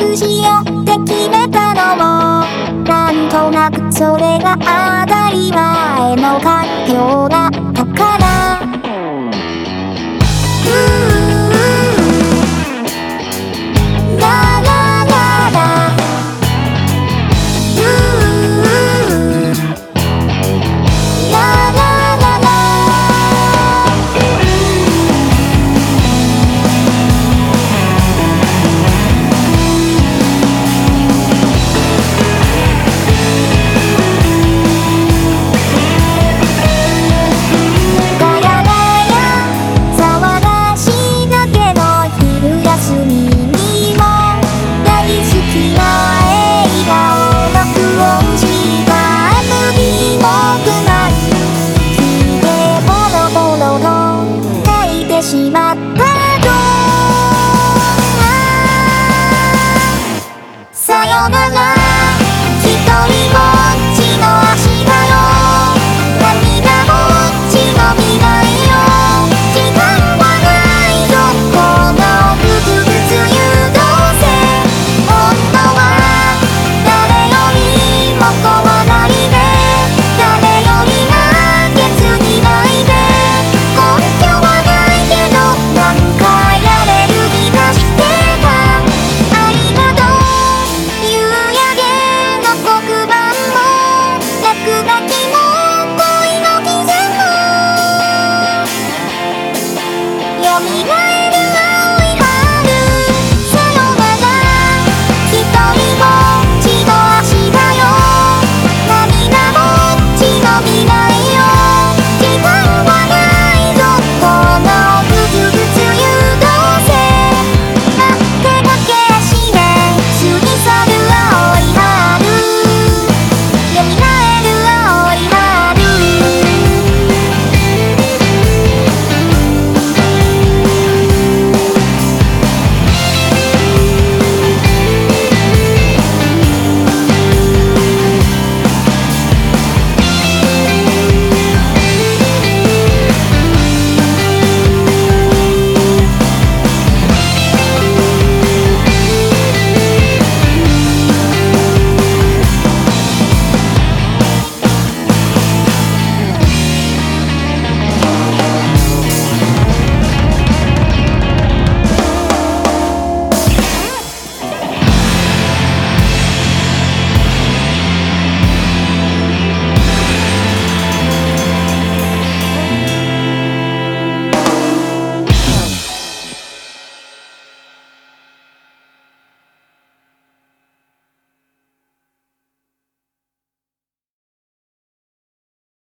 くしようって決めたのもなんとなくそれが当たり前の環境だったから。